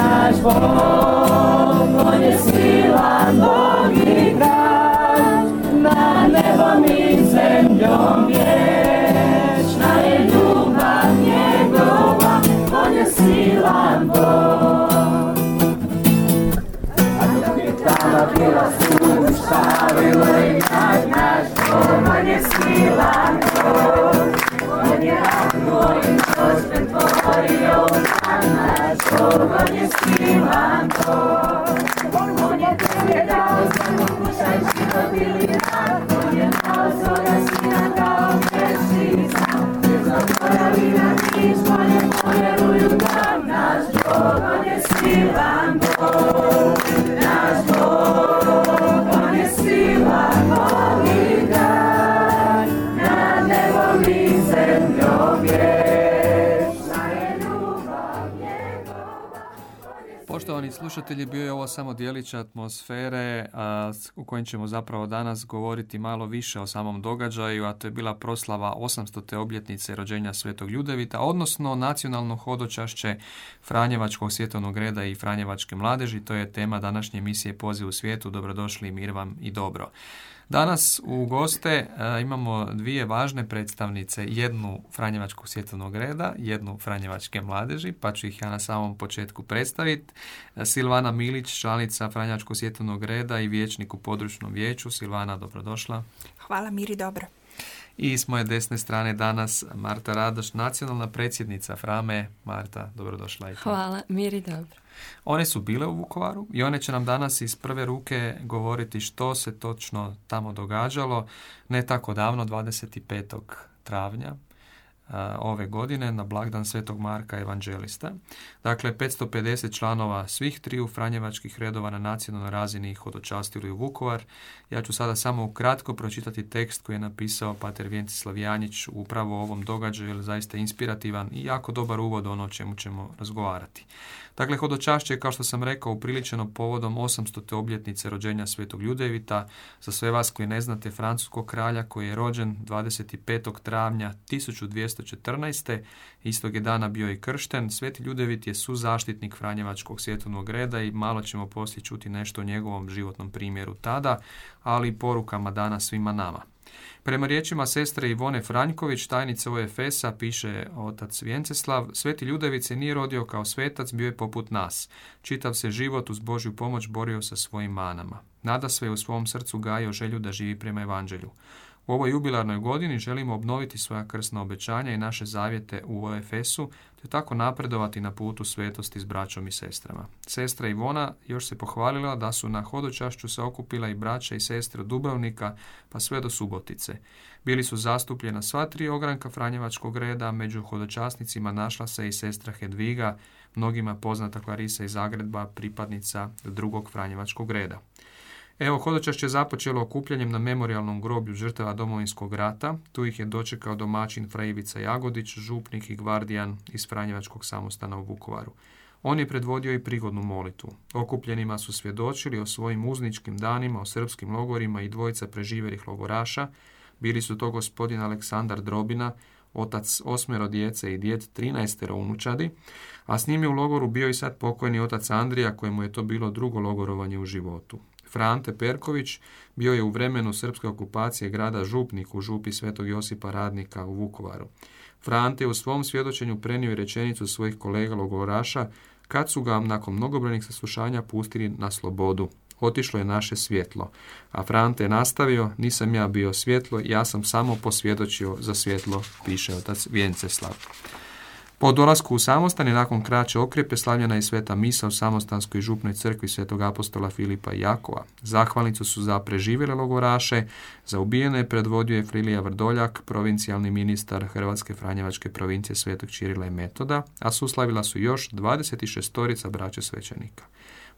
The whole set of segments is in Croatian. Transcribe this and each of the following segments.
naš Bog, silan Bog. On je tebe dao za pokušaj život ili rad, On je dao svoga sina kao greši sam. Ne zaboravi Slušatelji, bio je ovo samo dijelić atmosfere a, u kojem ćemo zapravo danas govoriti malo više o samom događaju, a to je bila proslava 800. obljetnice rođenja Svetog Ljudevita, odnosno nacionalno hodočašće Franjevačkog svjetovnog reda i Franjevačke mladeži. To je tema današnje emisije Poziv u svijetu. Dobrodošli, mir vam i dobro. Danas u goste a, imamo dvije važne predstavnice, jednu Franjevačkog svjetovnog reda, jednu Franjevačke mladeži, pa ću ih ja na samom početku predstaviti. Silvana Milić, članica Franjevačkog svjetovnog reda i vijećnik u područnom vijeću. Silvana, dobrodošla. Hvala Miri, dobro. I s moje desne strane danas Marta Radoš, nacionalna predsjednica Frame. Marta, dobrodošla. I. Hvala, Miri, dobro. One su bile u Vukovaru i one će nam danas iz prve ruke govoriti što se točno tamo događalo ne tako davno, 25. travnja a, ove godine na blagdan Svetog Marka Evanđelista. Dakle, 550 članova svih triju Franjevačkih redova na nacionalnoj razini ih hodočastili u Vukovar. Ja ću sada samo ukratko pročitati tekst koji je napisao Pater Vjentislav Janjić upravo o ovom događaju, jer je zaista inspirativan i jako dobar uvod ono o čemu ćemo razgovarati. Dakle, hodočašće je, kao što sam rekao, upriličeno povodom 800. obljetnice rođenja Svetog Ljudevita. Za sve vas koji ne znate, francuskog kralja koji je rođen 25. travnja 1214. Istog je dana bio i kršten. Sveti Ljudevit je suzaštitnik Franjevačkog svjetovnog reda i malo ćemo poslije čuti nešto o njegovom životnom primjeru tada, ali i porukama dana svima nama. Prema riječima sestre Ivone Franjković, tajnice OFS-a, piše otac Vjenceslav, Sveti Ljudević se nije rodio kao svetac, bio je poput nas. Čitav se život uz Božju pomoć borio sa svojim manama. Nada sve u svom srcu gajio želju da živi prema evanđelju. U ovoj jubilarnoj godini želimo obnoviti svoja krsna obećanja i naše zavjete u OFS-u, te tako napredovati na putu svetosti s braćom i sestrama. Sestra Ivona još se pohvalila da su na hodočašću se okupila i braća i sestre od Dubrovnika pa sve do Subotice. Bili su zastupljena sva tri ogranka Franjevačkog reda, među hodočasnicima našla se i sestra Hedviga, mnogima poznata Klarisa iz Zagreba, pripadnica drugog Franjevačkog reda. Evo, hodočašće započelo okupljanjem na memorialnom groblju žrtava domovinskog rata. Tu ih je dočekao domaćin Frajivica Jagodić, župnik i gvardijan iz Franjevačkog samostana u Vukovaru. On je predvodio i prigodnu molitvu. Okupljenima su svjedočili o svojim uzničkim danima, o srpskim logorima i dvojica preživjelih logoraša. Bili su to gospodin Aleksandar Drobina, otac osmero djece i djed 13 unučadi, a s njim je u logoru bio i sad pokojni otac Andrija, kojemu je to bilo drugo logorovanje u životu. Frante Perković bio je u vremenu srpske okupacije grada Župnik u župi Svetog Josipa Radnika u Vukovaru. Frante u svom svjedočenju prenio i rečenicu svojih kolega logoraša kad su ga nakon mnogobrojnih saslušanja pustili na slobodu. Otišlo je naše svjetlo. A Frante je nastavio, nisam ja bio svjetlo, ja sam samo posvjedočio za svjetlo, piše otac Vjenceslav. Po dolasku u samostan i nakon kraće okrepe slavljena je sveta misa u samostanskoj župnoj crkvi svetog apostola Filipa i Jakova. Zahvalnicu su za preživjele logoraše, za ubijene je predvodio je Frilija Vrdoljak, provincijalni ministar Hrvatske Franjevačke provincije svetog Čirila i Metoda, a suslavila su još 26 storica braća svećenika.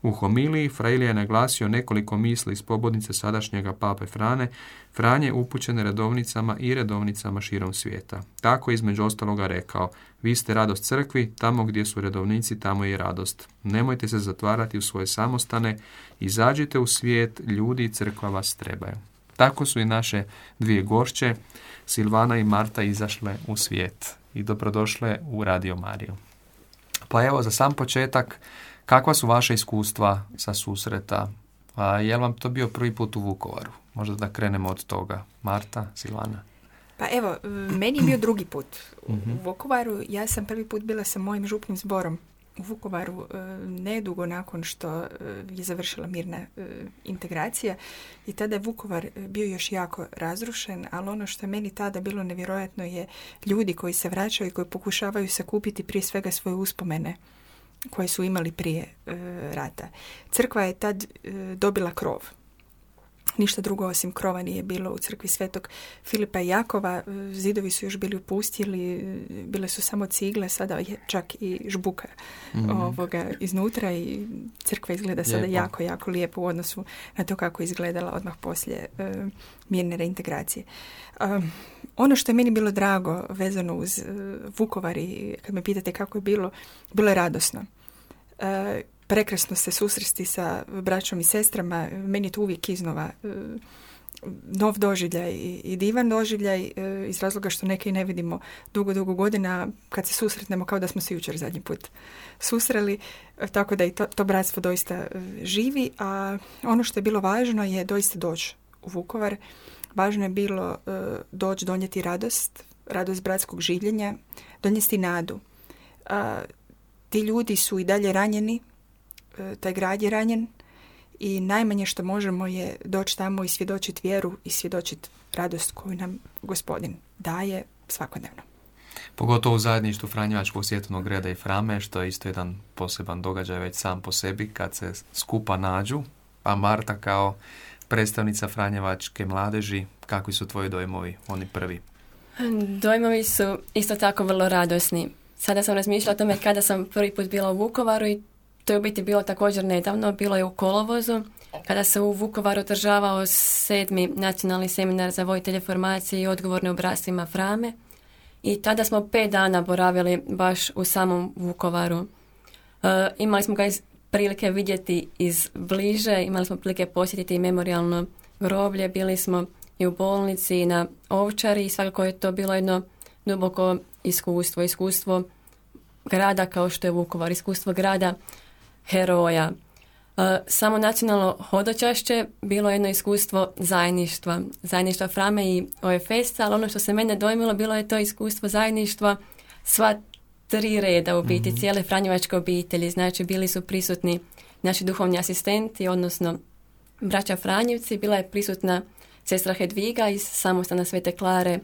U homiliji Frejlija je naglasio nekoliko misli iz pobodnice sadašnjega pape Frane, Franje upućene redovnicama i redovnicama širom svijeta. Tako između ostaloga rekao, vi ste radost crkvi, tamo gdje su redovnici, tamo je radost. Nemojte se zatvarati u svoje samostane, izađite u svijet, ljudi i crkva vas trebaju. Tako su i naše dvije gošće, Silvana i Marta, izašle u svijet i dobrodošle u Radio Mariju. Pa evo, za sam početak, Kakva su vaše iskustva sa susreta? A je li vam to bio prvi put u Vukovaru? Možda da krenemo od toga. Marta, Silana? Pa evo, meni je bio drugi put u Mhm. Vukovaru. Ja sam prvi put bila sa mojim župnim zborom u Vukovaru e, nedugo nakon što e, je završila mirna e, integracija i tada je Vukovar bio još jako razrušen, ali ono što je meni tada bilo nevjerojatno je ljudi koji se vraćaju i koji pokušavaju sakupiti prije svega svoje uspomene koje su imali prije e, rata. Crkva je tad e, dobila krov. Ništa drugo osim krova nije bilo u crkvi Svetog Filipa i Jakova. Zidovi su još bili upustili, e, bile su samo cigle, sada je čak i žbuka ovoga iznutra i crkva izgleda sada Lijepo. jako, jako lijepo u odnosu na to kako je izgledala odmah poslije e, mirne reintegracije. Um, ono što je meni bilo drago vezano uz e, Vukovar i kad me pitate kako je bilo, bilo je radosno. E, prekrasno se susresti sa braćom i sestrama, meni je to uvijek iznova e, nov doživljaj i, divan doživljaj e, iz razloga što neke i ne vidimo dugo, dugo godina, kad se susretnemo kao da smo se jučer zadnji put susreli, e, tako da i to, to bratstvo doista živi, a ono što je bilo važno je doista doći u Vukovar. Važno je bilo doći donijeti radost, radost bratskog življenja, donijeti nadu. A, ti ljudi su i dalje ranjeni, taj grad je ranjen i najmanje što možemo je doći tamo i svjedočiti vjeru i svjedočiti radost koju nam gospodin daje svakodnevno. Pogotovo u zajedništvu Franjevačkog svjetovnog reda i Frame, što je isto jedan poseban događaj već sam po sebi, kad se skupa nađu, a Marta kao predstavnica Franjevačke mladeži, kakvi su tvoji dojmovi, oni prvi? Dojmovi su isto tako vrlo radosni. Sada sam razmišljala o tome kada sam prvi put bila u Vukovaru i to je u biti bilo također nedavno, bilo je u kolovozu, kada se u Vukovaru održavao sedmi nacionalni seminar za vojitelje formacije i odgovorne obrascima Frame. I tada smo pet dana boravili baš u samom Vukovaru. E, imali smo ga iz prilike vidjeti iz bliže, imali smo prilike posjetiti i memorialno groblje, bili smo i u bolnici i na ovčari i svakako je to bilo jedno duboko iskustvo, iskustvo grada kao što je Vukovar, iskustvo grada heroja. E, Samo nacionalno hodočašće bilo je jedno iskustvo zajedništva, zajedništva Frame i OFS-a, ali ono što se mene dojmilo bilo je to iskustvo zajedništva sva tri reda u biti, cijele Franjevačke obitelji, znači bili su prisutni naši duhovni asistenti, odnosno braća Franjevci, bila je prisutna sestra Hedviga iz samostana Svete Klare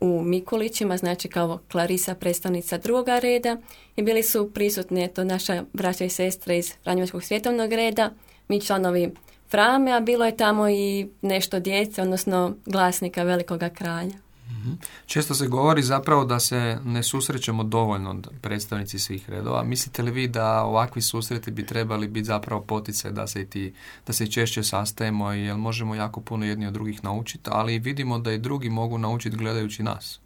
u Mikulićima, znači kao Klarisa predstavnica drugoga reda i bili su prisutni eto naša braća i sestre iz Franjevačkog svjetovnog reda, mi članovi Frame, a bilo je tamo i nešto djece, odnosno glasnika velikoga kralja. Često se govori zapravo da se ne susrećemo dovoljno predstavnici svih redova. Mislite li vi da ovakvi susreti bi trebali biti zapravo poticaj da se i ti, da se i češće sastajemo jer možemo jako puno jedni od drugih naučiti, ali vidimo da i drugi mogu naučiti gledajući nas.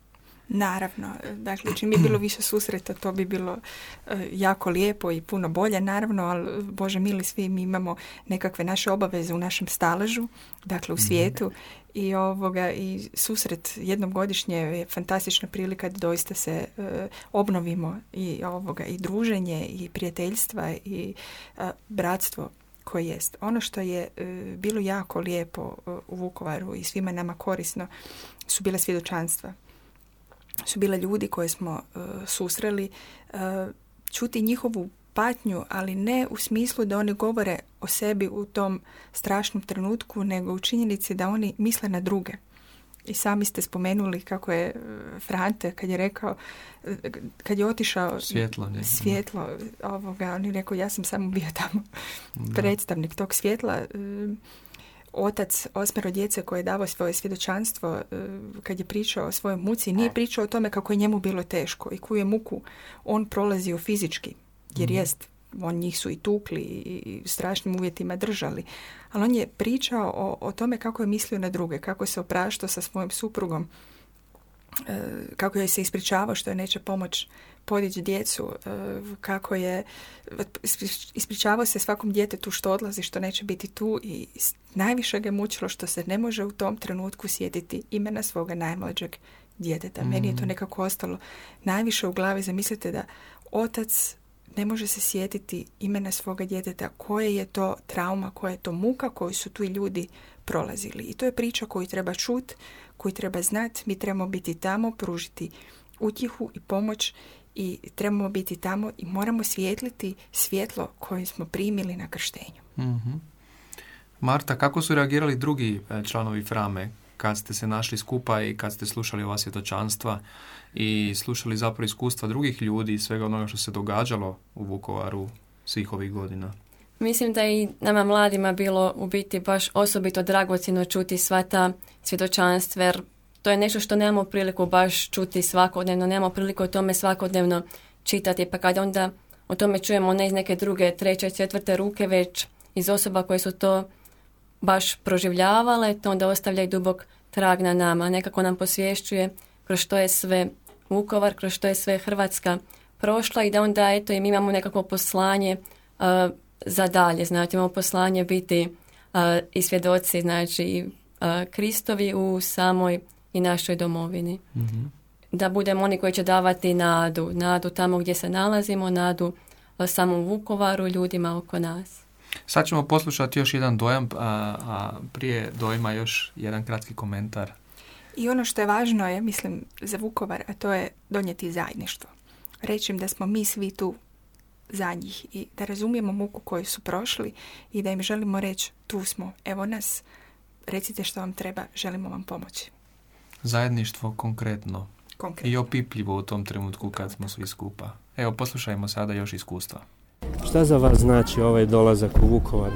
Naravno, dakle, čim bi bilo više susreta, to bi bilo e, jako lijepo i puno bolje, naravno, ali Bože mili, svi mi imamo nekakve naše obaveze u našem staležu, dakle u svijetu i ovoga i susret jednom godišnje je fantastična prilika da doista se e, obnovimo i ovoga i druženje i prijateljstva i e, bratstvo koje jest. Ono što je e, bilo jako lijepo e, u Vukovaru i svima nama korisno su bile svjedočanstva su bile ljudi koje smo susreli, čuti njihovu patnju, ali ne u smislu da oni govore o sebi u tom strašnom trenutku, nego u činjenici da oni misle na druge. I sami ste spomenuli kako je e, Frante kad je rekao, e, kad je otišao Svjetlo, svjetlo ovoga, on je rekao ja sam samo bio tamo predstavnik tog svjetla. E, otac osmero djece koje je davao svoje svjedočanstvo kad je pričao o svojoj muci, nije pričao o tome kako je njemu bilo teško i koju je muku on prolazio fizički, jer mm. jest on njih su i tukli i strašnim uvjetima držali. Ali on je pričao o, o tome kako je mislio na druge, kako se opraštao sa svojim suprugom, e, kako je se ispričavao što je neće pomoć podići djecu, e, kako je ispričavao se svakom djetetu što odlazi, što neće biti tu i najviše ga je mučilo što se ne može u tom trenutku sjetiti imena svoga najmlađeg djeteta. Meni je to mm. nekako ostalo najviše u glavi. Zamislite da otac ne može se sjetiti imena svoga djeteta, koje je to trauma, koja je to muka koju su tu ljudi prolazili. I to je priča koju treba čut, koju treba znati. Mi trebamo biti tamo, pružiti utjehu i pomoć i trebamo biti tamo i moramo svijetliti svjetlo koje smo primili na krštenju. mm Marta, kako su reagirali drugi e, članovi Frame kad ste se našli skupa i kad ste slušali ova svjetočanstva? i slušali zapravo iskustva drugih ljudi i svega onoga što se događalo u Vukovaru svih ovih godina. Mislim da i nama mladima bilo u biti baš osobito dragocjeno čuti sva ta svjedočanstva jer to je nešto što nemamo priliku baš čuti svakodnevno, nemamo priliku o tome svakodnevno čitati pa kad onda o tome čujemo ne iz neke druge, treće, četvrte ruke već iz osoba koje su to baš proživljavale, to onda ostavlja i dubok trag na nama, nekako nam posvješćuje kroz što je sve Vukovar, kroz što je sve Hrvatska prošla i da onda eto i mi imamo nekakvo poslanje uh, za dalje, znači imamo poslanje biti uh, i svjedoci, znači uh, Kristovi u samoj i našoj domovini. mm Da budemo oni koji će davati nadu, nadu tamo gdje se nalazimo, nadu uh, samom Vukovaru, ljudima oko nas. Sad ćemo poslušati još jedan dojam, a, a prije dojma još jedan kratki komentar i ono što je važno je, mislim, za Vukovar, a to je donijeti zajedništvo. Reći im da smo mi svi tu za njih i da razumijemo muku koju su prošli i da im želimo reći tu smo, evo nas, recite što vam treba, želimo vam pomoći. Zajedništvo konkretno. konkretno. I opipljivo u tom trenutku kad smo svi skupa. Evo, poslušajmo sada još iskustva. Šta za vas znači ovaj dolazak u Vukovar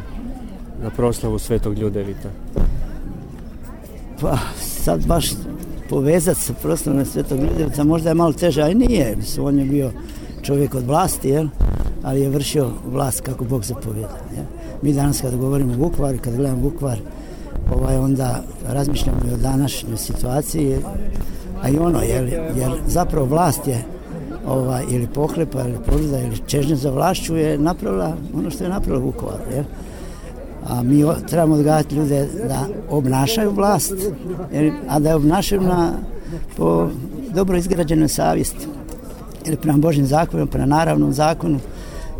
na proslavu Svetog Ljudevita? Pa sad baš povezati se prosto na Svetog Ljudevca možda je malo teže, ali nije. On je bio čovjek od vlasti, jel? ali je vršio vlast kako Bog zapovjeda. Jel? Mi danas kada govorimo o Vukovaru, kada gledamo Vukovar, ovaj, onda razmišljamo i o današnjoj situaciji, a i ono, jel, jer zapravo vlast je ovaj, ili pohlepa, ili pobjeda, ili čežnja za vlašću je napravila ono što je napravila Vukovar. A mi trebamo odgajati ljude da obnašaju vlast, a da je obnašaju na, po dobro izgrađenoj savjesti. Ili prema Božim zakonima, prema naravnom zakonu.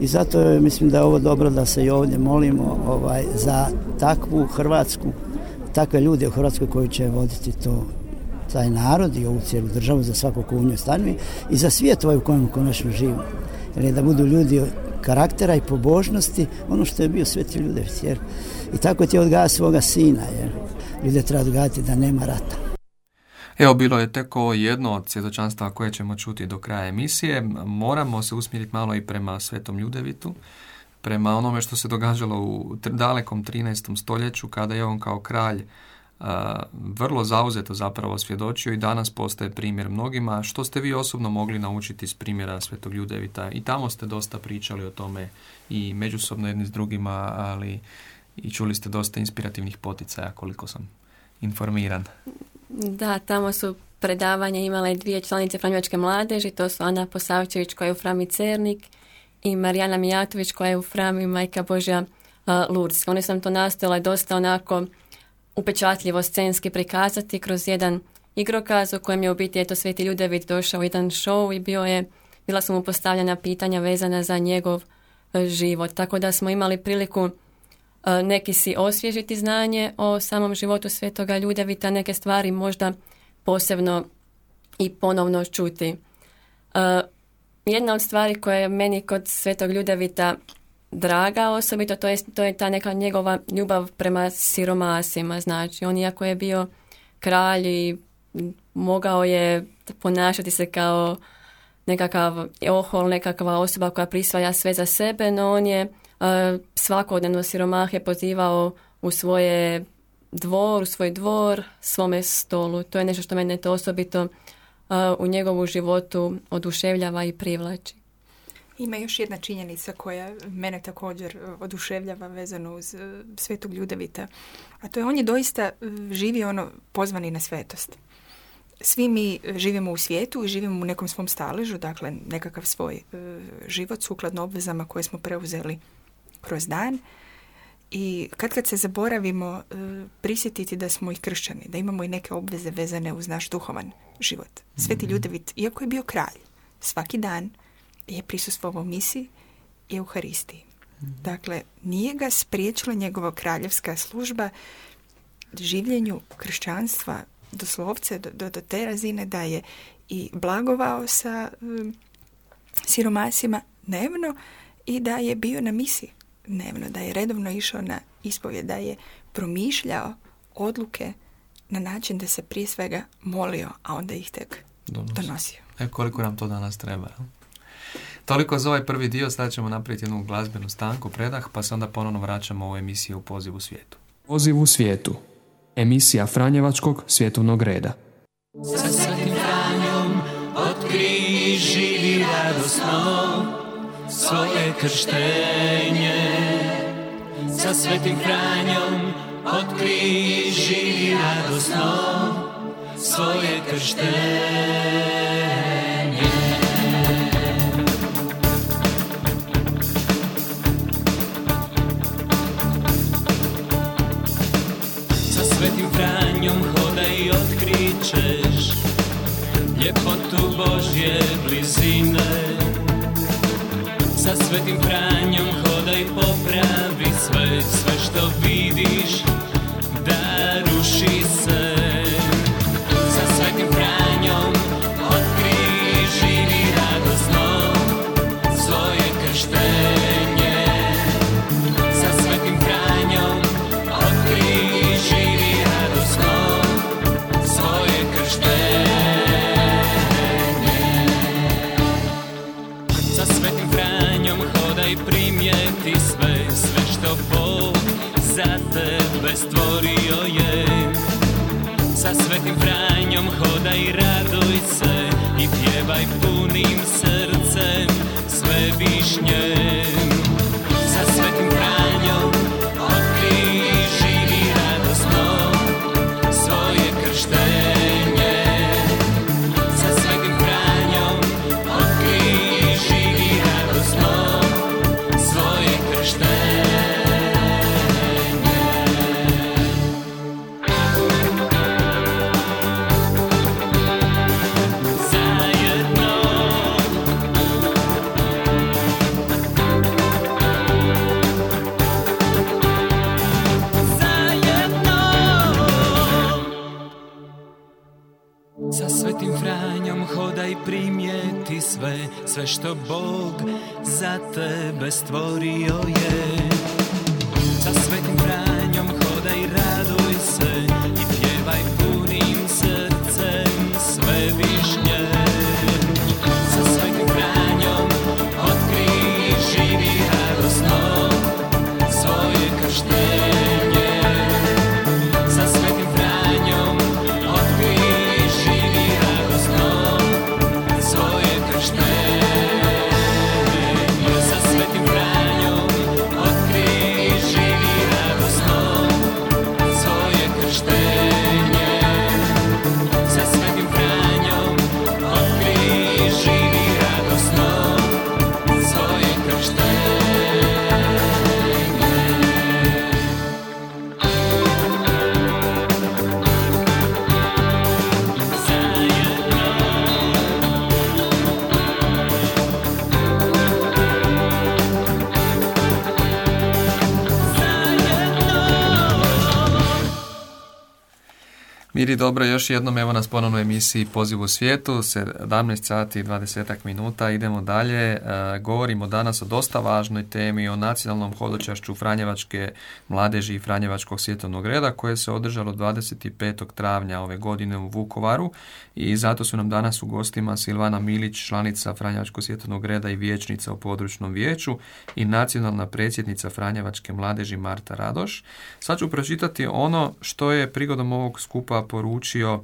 I zato mislim da je ovo dobro da se i ovdje molimo ovaj, za takvu Hrvatsku, takve ljude u Hrvatskoj koji će voditi to taj narod i ovu cijelu državu za svakog ko u njoj stanuje i za svijet ovaj u kojem konačno živimo. Jer da budu ljudi karaktera i pobožnosti ono što je bio Sveti Ljudević. Jer, I tako ti odgaja svoga sina. Jer ljude treba odgajati da nema rata. Evo, bilo je teko jedno od svjedočanstva koje ćemo čuti do kraja emisije. Moramo se usmjeriti malo i prema Svetom Ljudevitu, prema onome što se događalo u dalekom 13. stoljeću, kada je on kao kralj vrlo zauzeto zapravo svjedočio i danas postaje primjer mnogima. Što ste vi osobno mogli naučiti iz primjera Svetog Ljudevita? I tamo ste dosta pričali o tome i međusobno jedni s drugima, ali i čuli ste dosta inspirativnih poticaja koliko sam informiran. Da, tamo su predavanja imale dvije članice Franjevačke mladeži, to su Ana Posavčević koja je u Frami Cernik i Marijana Mijatović koja je u Frami Majka Božja Lurska. Oni sam to nastojala dosta onako upečatljivo scenski prikazati kroz jedan igrokaz u kojem je u biti eto Sveti Ljudević došao u jedan show i bio je, bila su mu postavljena pitanja vezana za njegov e, život. Tako da smo imali priliku e, neki si osvježiti znanje o samom životu Svetoga Ljudevita, neke stvari možda posebno i ponovno čuti. E, jedna od stvari koja je meni kod Svetog Ljudevita draga osobito, to je, to je ta neka njegova ljubav prema siromasima. Znači, on iako je bio kralj i mogao je ponašati se kao nekakav ohol, nekakva osoba koja prisvaja sve za sebe, no on je uh, svakodnevno siromahe pozivao u svoje dvor, u svoj dvor, svome stolu. To je nešto što mene to osobito u njegovu životu oduševljava i privlači. Ima još jedna činjenica koja mene također oduševljava vezano uz svetog Ljudevita, a to je on je doista živi ono pozvani na svetost. Svi mi živimo u svijetu i živimo u nekom svom staležu, dakle nekakav svoj život sukladno obvezama koje smo preuzeli kroz dan i kad kad se zaboravimo e, prisjetiti da smo i kršćani, da imamo i neke obveze vezane uz naš duhovan život. Sveti mhm. Ljudevit, iako je bio kralj, svaki dan je prisustvovao misi i Euharistiji. Dakle, nije ga spriječila njegova kraljevska služba življenju kršćanstva doslovce do, do, do te razine da je i blagovao sa um, siromasima dnevno i da je bio na misi dnevno, da je redovno išao na ispovjed, da je promišljao odluke na način da se prije svega molio, a onda ih tek donosio. E koliko nam to danas treba. Toliko za ovaj prvi dio, sad ćemo napraviti jednu glazbenu stanku, predah, pa se onda ponovno vraćamo u emisiju Poziv u svijetu. Poziv u svijetu. Emisija Franjevačkog svjetovnog reda. Sa svetim Franjom otkri živi radosno svoje krštenje. Sa svetim Franjom otkri živi radosno svoje krštenje. Franjom hodaj i otkrićeš ljepotu Božje blizine. Sa svetim Franjom hodaj popravi sve, sve što vidiš svetim Franjom hodaj raduj se i pjevaj punim srcem sve višnjem. Miri, dobro, još jednom evo nas ponovno u emisiji Poziv u svijetu, 17 sati i 20 minuta, idemo dalje. E, govorimo danas o dosta važnoj temi, o nacionalnom hodočašću Franjevačke mladeži i Franjevačkog svjetovnog reda koje se održalo 25. travnja ove godine u Vukovaru i zato su nam danas u gostima Silvana Milić, članica Franjevačkog svjetovnog reda i vijećnica u područnom vijeću i nacionalna predsjednica Franjevačke mladeži Marta Radoš. Sad ću pročitati ono što je prigodom ovog skupa poručio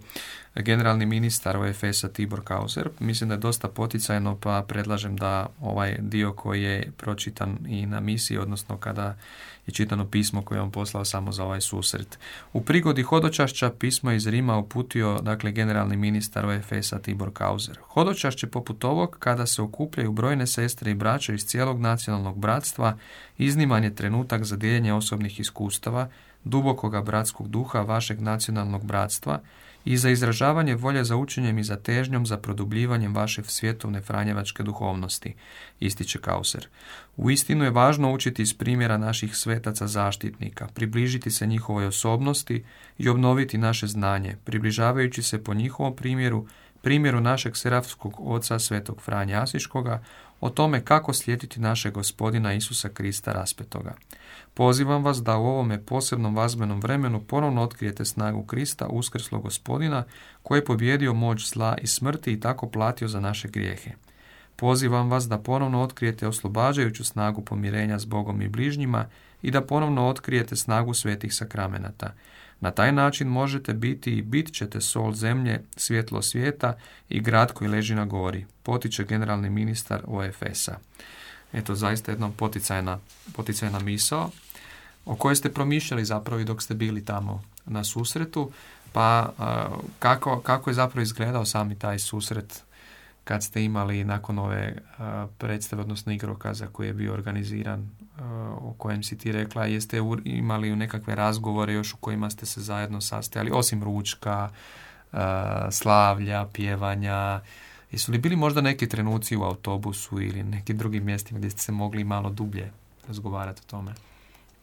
generalni ministar OFS-a Tibor Kauser. Mislim da je dosta poticajno pa predlažem da ovaj dio koji je pročitan i na misiji, odnosno kada je čitano pismo koje je on poslao samo za ovaj susret. U prigodi hodočašća pismo iz Rima uputio dakle generalni ministar OFS-a Tibor Kauser. Hodočašće poput ovog kada se okupljaju brojne sestre i braće iz cijelog nacionalnog bratstva izniman je trenutak za dijeljenje osobnih iskustava, dubokoga bratskog duha vašeg nacionalnog bratstva i za izražavanje volje za učenjem i za težnjom za produbljivanjem vaše svjetovne franjevačke duhovnosti, ističe Kauser. U istinu je važno učiti iz primjera naših svetaca zaštitnika, približiti se njihovoj osobnosti i obnoviti naše znanje, približavajući se po njihovom primjeru, primjeru našeg serafskog oca svetog Franja Asiškoga, o tome kako slijediti našeg gospodina Isusa Krista raspetoga. Pozivam vas da u ovome posebnom vazbenom vremenu ponovno otkrijete snagu Krista, uskrslog gospodina, koji je pobjedio moć zla i smrti i tako platio za naše grijehe. Pozivam vas da ponovno otkrijete oslobađajuću snagu pomirenja s Bogom i bližnjima i da ponovno otkrijete snagu svetih sakramenata. Na taj način možete biti i bit ćete sol zemlje, svjetlo svijeta i grad koji leži na gori, potiče generalni ministar OFS-a. Eto, zaista jedna poticajna, poticajna misao o kojoj ste promišljali zapravo i dok ste bili tamo na susretu, pa kako, kako je zapravo izgledao sami taj susret kad ste imali nakon ove predstave, odnosno igrokaza koji je bio organiziran, o kojem si ti rekla, jeste imali nekakve razgovore još u kojima ste se zajedno sastajali, osim ručka, slavlja, pjevanja, jesu li bili možda neki trenuci u autobusu ili neki drugim mjestima gdje ste se mogli malo dublje razgovarati o tome?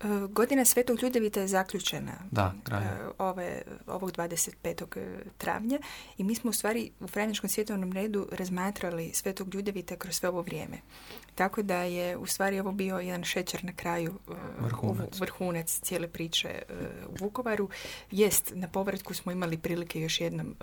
E, godina Svetog Ljudevita je zaključena da, e, ove, ovog 25. E, travnja i mi smo u stvari u Franjačkom svjetovnom redu razmatrali Svetog Ljudevita kroz sve ovo vrijeme. Tako da je u stvari ovo bio jedan šećer na kraju vrhunac, vrhunac cijele priče u Vukovaru. Jest, na povratku smo imali prilike još jednom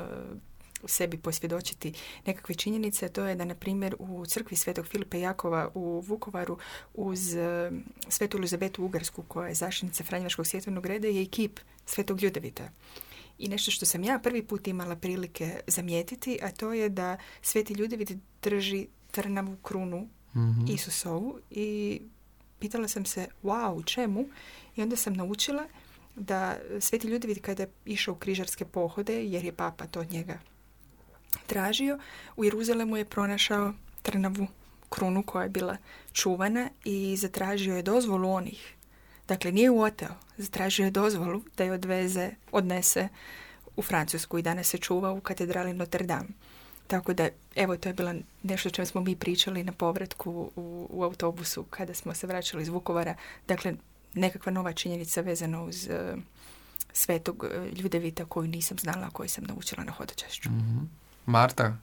sebi posvjedočiti nekakve činjenice, to je da, na primjer, u crkvi Svetog Filipa Jakova u Vukovaru uz e, Svetu Elizabetu Ugarsku, koja je zaštitnica Franjevačkog svjetovnog reda, je i kip Svetog Ljudevita. I nešto što sam ja prvi put imala prilike zamijetiti, a to je da Sveti Ljudevit drži trnavu krunu mm Isusovu i pitala sam se, wow, čemu? I onda sam naučila da Sveti Ljudevit kada je išao u križarske pohode, jer je papa to od njega tražio, u Jeruzalemu je pronašao trnavu krunu koja je bila čuvana i zatražio je dozvolu onih. Dakle, nije u oteo, zatražio je dozvolu da je odveze, odnese u Francusku i danas se čuva u katedrali Notre Dame. Tako da, evo, to je bilo nešto o čem smo mi pričali na povratku u, u autobusu kada smo se vraćali iz Vukovara. Dakle, nekakva nova činjenica vezana uz uh, svetog uh, ljudevita koju nisam znala, koju sam naučila na hodočašću. mm Marta?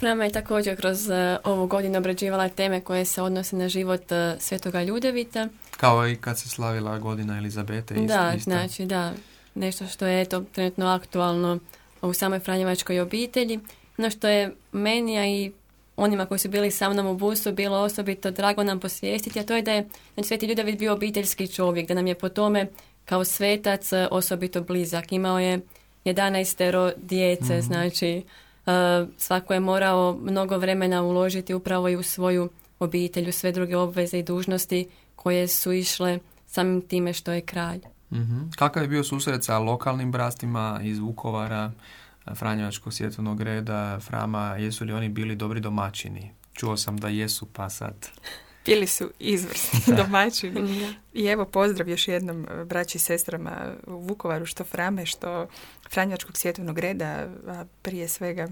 Nama je također kroz uh, ovu godinu obrađivala teme koje se odnose na život uh, Svetoga Ljudevita. Kao i kad se slavila godina Elizabete. Isto, da, znači da, nešto što je eto trenutno aktualno u samoj Franjevačkoj obitelji. No što je meni, a i onima koji su bili sa mnom u busu bilo osobito drago nam posvijestiti, a to je da je znači, Sveti Ljudevit bio obiteljski čovjek, da nam je po tome kao svetac uh, osobito blizak. Imao je 11 djece, mm znači E, svako je morao mnogo vremena uložiti upravo i u svoju obitelj, u sve druge obveze i dužnosti koje su išle samim time što je kralj. mm Kakav je bio susret sa lokalnim brastima iz Vukovara, Franjevačkog svjetovnog reda, Frama, jesu li oni bili dobri domaćini? Čuo sam da jesu, pa sad... Bili su izvrsni domaćini. I evo pozdrav još jednom e, braći i sestrama u Vukovaru, što Frame, što Franjačkog svjetovnog reda, a prije svega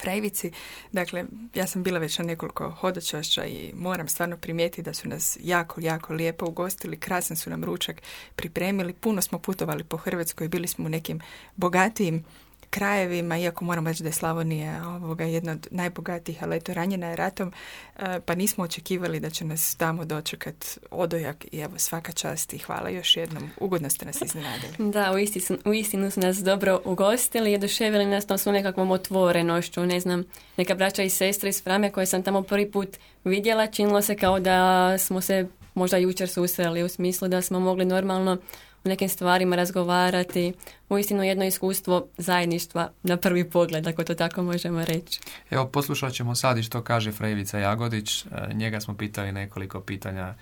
Frajvici. Dakle, ja sam bila već na nekoliko hodočašća i moram stvarno primijetiti da su nas jako, jako lijepo ugostili. Krasan su nam ručak pripremili. Puno smo putovali po Hrvatskoj, bili smo u nekim bogatijim krajevima, iako moram reći da je Slavonija ovoga jedna od najbogatijih, ali eto ranjena je ratom, e, pa nismo očekivali da će nas tamo dočekat odojak i evo svaka čast i hvala još jednom. Ugodno ste nas iznenadili. Da, u, istinu, u istinu su nas dobro ugostili i oduševili nas tom su nekakvom otvorenošću. Ne znam, neka braća i sestre iz Frame koje sam tamo prvi put vidjela, činilo se kao da smo se možda jučer susreli u smislu da smo mogli normalno u nekim stvarima razgovarati. Uistinu jedno iskustvo zajedništva na prvi pogled, ako to tako možemo reći. Evo, poslušat ćemo sad i što kaže Frejvica Jagodić. E, njega smo pitali nekoliko pitanja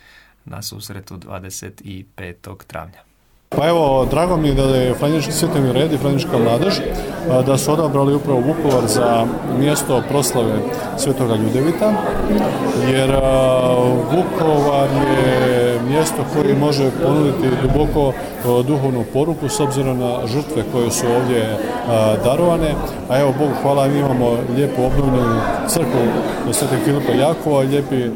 na susretu 25. travnja. Pa evo, drago mi je da je Franjički svjetovni red i Franjička mladež da su odabrali upravo Vukovar za mjesto proslave Svetoga Ljudevita, jer Vukovar je mjesto koji može ponuditi duboko duhovnu poruku s obzirom na žrtve koje su ovdje darovane. A evo, Bogu hvala, mi imamo lijepu obnovljenu crkvu Svetog Filipa Jakova, lijepi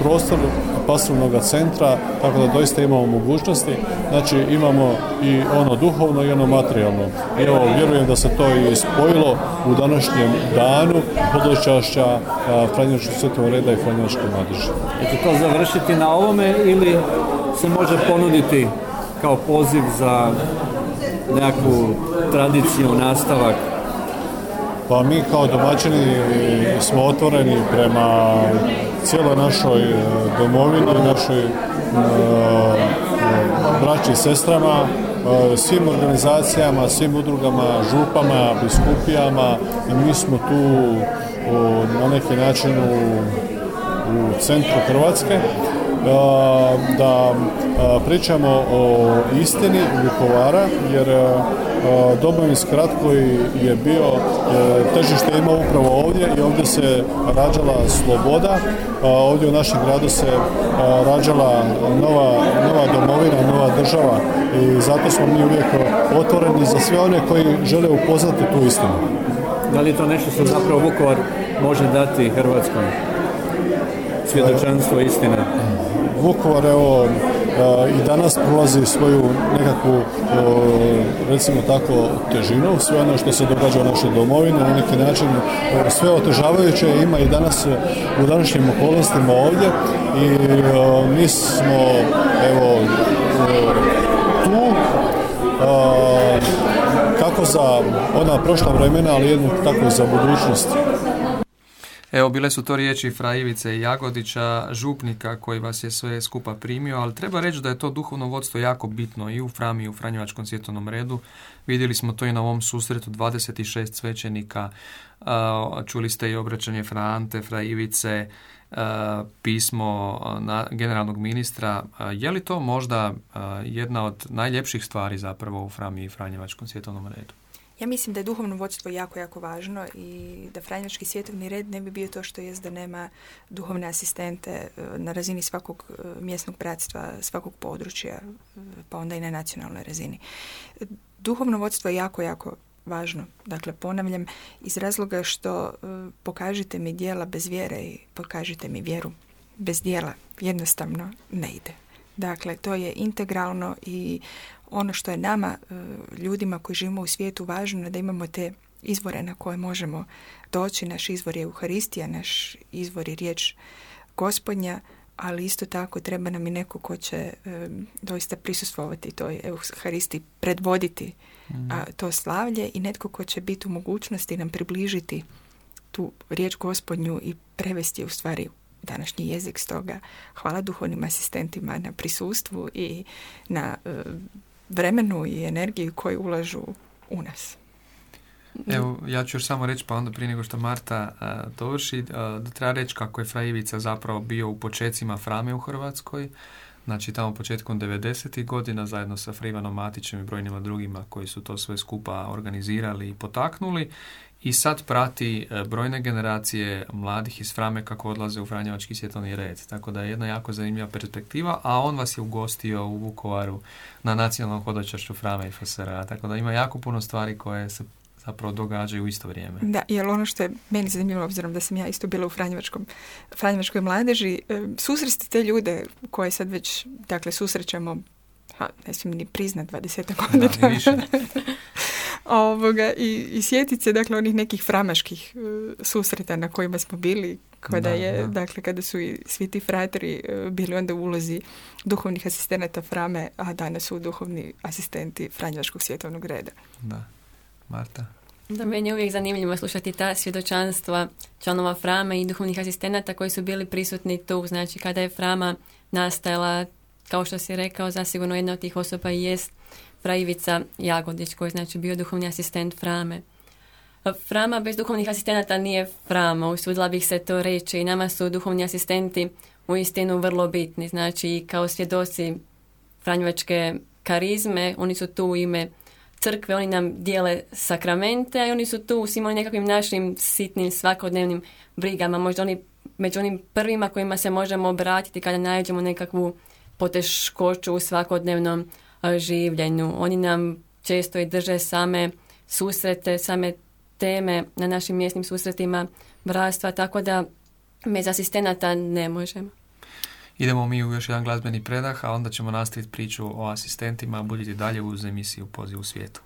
prostor pasivnog centra, tako da doista imamo mogućnosti. Znači, imamo i ono duhovno i ono materijalno. Evo, vjerujem da se to i spojilo u današnjem danu podločašća Franjevačkog svetog reda i Franjevačke mladeže. Ćete to završiti na ovome ili se može ponuditi kao poziv za nekakvu tradiciju, nastavak? Pa mi kao domaćini smo otvoreni prema cijeloj našoj e, domovini, našoj e, braći i sestrama, e, svim organizacijama, svim udrugama, župama, biskupijama i mi smo tu na neki način u, u centru Hrvatske da pričamo o istini Vukovara jer Domovinski rat koji je bio e, težište ima upravo ovdje i ovdje se rađala sloboda, ovdje u našem gradu se rađala nova, nova domovina, nova država i zato smo mi uvijek otvoreni za sve one koji žele upoznati tu istinu. Da li je to nešto što zapravo Vukovar može dati Hrvatskoj? Svjedočanstvo istine? Vukovar, evo, i danas prolazi svoju nekakvu, recimo tako, težinu, sve ono što se događa u našoj domovini, na neki način sve otežavajuće ima i danas u današnjim okolnostima ovdje i mi smo, evo, tu kako za ona prošla vremena, ali jedno tako i za budućnost. Evo, bile su to riječi Frajevice i Jagodića, župnika koji vas je sve skupa primio, ali treba reći da je to duhovno vodstvo jako bitno i u Frami i u Franjevačkom svjetovnom redu. Vidjeli smo to i na ovom susretu 26 svećenika, čuli ste i obraćanje Frante, Frajivice, pismo na generalnog ministra. Je li to možda jedna od najljepših stvari zapravo u Frami i Franjevačkom svjetovnom redu? Ja mislim da je duhovno vodstvo jako, jako važno i da Franjevački svjetovni red ne bi bio to što jest da nema duhovne asistente e, na razini svakog e, mjesnog bratstva, svakog područja, e, pa onda i na nacionalnoj razini. Duhovno vodstvo je jako, jako važno. Dakle, ponavljam, iz razloga što pokažite mi dijela bez vjere i pokažite mi vjeru bez dijela. Jednostavno ne ide. Dakle, to je integralno i ono što je nama, e, ljudima koji živimo u svijetu, važno da imamo te izvore na koje možemo doći. Naš izvor je Euharistija, naš izvor je riječ gospodnja, ali isto tako treba nam i neko ko će e, doista prisustvovati toj Euharisti, predvoditi mm. a, to slavlje i netko ko će biti u mogućnosti nam približiti tu riječ gospodnju i prevesti u stvari današnji jezik stoga. Hvala duhovnim asistentima na prisustvu i na e, vremenu i energiju koju ulažu u nas. Evo, ja ću još samo reći, pa onda prije nego što Marta uh, dovrši, da treba reći kako je Frajivica zapravo bio u počecima Frame u Hrvatskoj, znači tamo početkom 90. godina zajedno sa Frivanom Matićem i brojnima drugima koji su to sve skupa organizirali i potaknuli i sad prati e, brojne generacije mladih iz Frame kako odlaze u Franjevački svjetovni red. Tako da je jedna jako zanimljiva perspektiva, a on vas je ugostio u Vukovaru na nacionalnom hodočašću Frame i FSR. Tako da ima jako puno stvari koje se zapravo događaju u isto vrijeme. Da, jer ono što je meni zanimljivo, obzirom da sam ja isto bila u Franjevačkom, Franjevačkoj mladeži, e, susresti te ljude koje sad već, dakle, susrećemo, ha, ne smijem ni priznat, 20 godina. Da, više. Ovoga, i, I sjetit se, dakle, onih nekih framaških e, susreta na kojima smo bili, kada Da, je, da. dakle, kada su i svi ti frateri e, bili onda u ulozi duhovnih asistenata Frame, a danas su duhovni asistenti Franjevačkog svjetovnog reda. Da. Marta? Da, meni je uvijek zanimljivo slušati ta svjedočanstva članova Frame i duhovnih asistenata koji su bili prisutni tu. Znači, kada je Frama nastajala, kao što si rekao, zasigurno jedna od tih osoba i jest Fra Ivica Jagodić, koji je znači bio duhovni asistent Frame. Frama bez duhovnih asistenata nije Frama, usudila bih se to reći i nama su duhovni asistenti uistinu vrlo bitni. Znači, kao svjedoci Franjevačke karizme, oni su tu u ime crkve, oni nam dijele sakramente, a oni su tu u svim onim nekakvim našim sitnim svakodnevnim brigama, možda oni među onim prvima kojima se možemo obratiti kada nađemo nekakvu poteškoću u svakodnevnom življenju. Oni nam često i drže same susrete, same teme na našim mjesnim susretima bratstva, tako da bez asistenata ne možemo. Idemo mi u još jedan glazbeni predah, a onda ćemo nastaviti priču o asistentima, budite dalje uz emisiju Poziv u svijetu.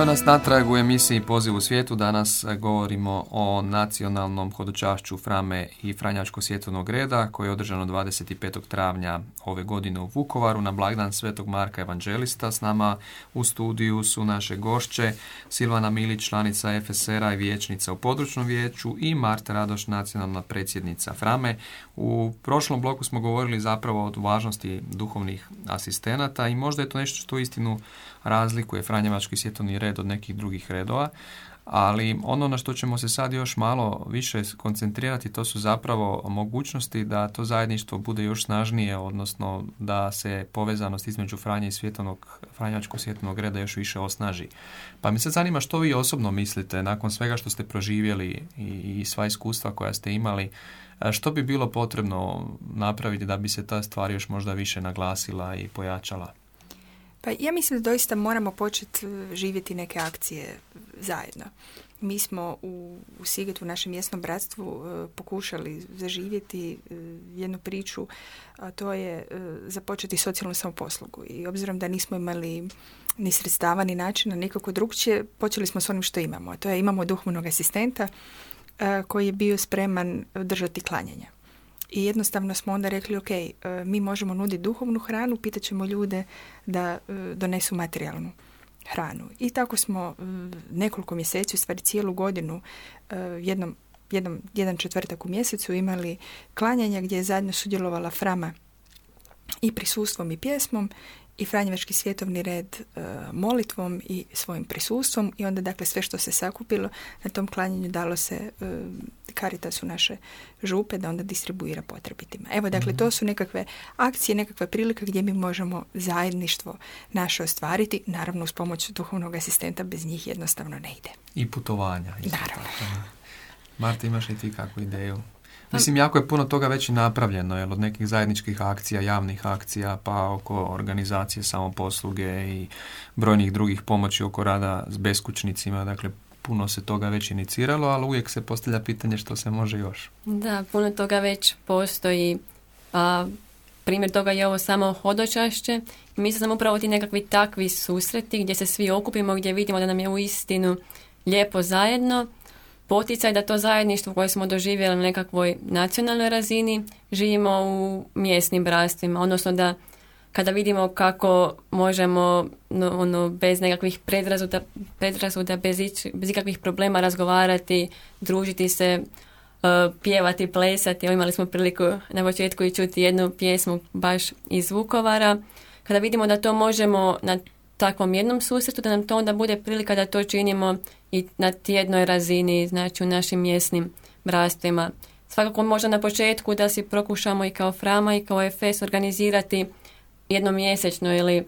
Evo nas natrag u emisiji Poziv u svijetu. Danas e, govorimo o nacionalnom hodočašću Frame i Franjačko svjetovnog reda koje je održano 25. travnja ove godine u Vukovaru na blagdan Svetog Marka Evanđelista. S nama u studiju su naše gošće Silvana Milić, članica FSR-a i vijećnica u područnom vijeću i Marta Radoš, nacionalna predsjednica Frame. U prošlom bloku smo govorili zapravo o važnosti duhovnih asistenata i možda je to nešto što istinu razlikuje Franjevački svjetovni red od nekih drugih redova. ali ono na što ćemo se sad još malo više koncentrirati to su zapravo mogućnosti da to zajedništvo bude još snažnije, odnosno da se povezanost između Franje i svjetovnog, Franjačkog svjetovnog reda još više osnaži. Pa mi se zanima što vi osobno mislite nakon svega što ste proživjeli i sva iskustva koja ste imali, što bi bilo potrebno napraviti da bi se ta stvar još možda više naglasila i pojačala? Pa ja mislim da doista moramo početi e, živjeti neke akcije zajedno. Mi smo u, u Sigetu, u našem mjesnom bratstvu, e, pokušali zaživjeti e, jednu priču, a to je započeti socijalnu samoposlugu. I obzirom da nismo imali ni sredstava, ni načina, nikako drugčije, počeli smo s onim što imamo. A to je imamo duhovnog asistenta koji je bio spreman držati klanjanje. I jednostavno smo onda rekli, ok, e, mi možemo nuditi duhovnu hranu, pitat ćemo ljude da e, donesu materijalnu hranu. I tako smo e, nekoliko mjeseci, u stvari cijelu godinu, jednom, jednom, jedan četvrtak u mjesecu imali klanjanja gdje je zajedno sudjelovala Frama i prisustvom i pjesmom i Franjevački svjetovni red e, molitvom i svojim prisustvom i onda dakle sve što se sakupilo na tom klanjanju dalo se Karitasu naše župe da onda distribuira potrebitima. Evo dakle to mhm. su nekakve akcije, nekakve prilike gdje mi možemo zajedništvo naše ostvariti, naravno uz pomoć duhovnog asistenta bez njih jednostavno ne ide. I putovanja. Naravno. Marta, imaš li ti kakvu ideju? Mislim, jako je puno toga već napravljeno, jel, od nekih zajedničkih akcija, javnih akcija, pa oko organizacije samoposluge i brojnih drugih pomoći oko rada s beskućnicima, dakle, puno se toga već iniciralo, ali uvijek se postavlja pitanje što se može još. Da, puno toga već postoji. A, primjer toga je ovo samo hodočašće. Mi smo upravo ti nekakvi takvi susreti gdje se svi okupimo, gdje vidimo da nam je u istinu lijepo zajedno poticaj da to zajedništvo koje smo doživjeli na nekakvoj nacionalnoj razini živimo u mjesnim brastvima, odnosno da kada vidimo kako možemo no, ono, bez nekakvih predrazuda, predrazuda bez, bez ikakvih problema razgovarati, družiti se, uh, pjevati, plesati. Evo, imali smo priliku na početku i čuti jednu pjesmu baš iz Vukovara. Kada vidimo da to možemo na takvom jednom susretu, da nam to onda bude prilika da to činimo i na tjednoj razini, znači u našim mjesnim brastvima. Svakako možda na početku da si prokušamo i kao Frama i kao FS organizirati jednomjesečno ili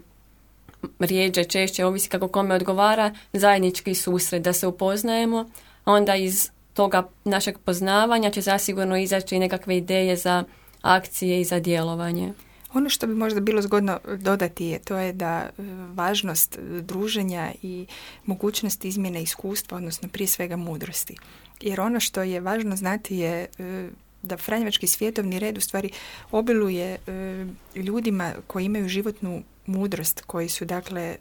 rijeđe, češće, ovisi kako kome odgovara, zajednički susret, da se upoznajemo, onda iz toga našeg poznavanja će zasigurno izaći nekakve ideje za akcije i za djelovanje. Ono što bi možda bilo zgodno dodati je to je da e, važnost druženja i mogućnost izmjene iskustva, odnosno prije svega mudrosti. Jer ono što je važno znati je e, da Franjevački svjetovni red u stvari obiluje ljudima koji imaju životnu mudrost, koji su dakle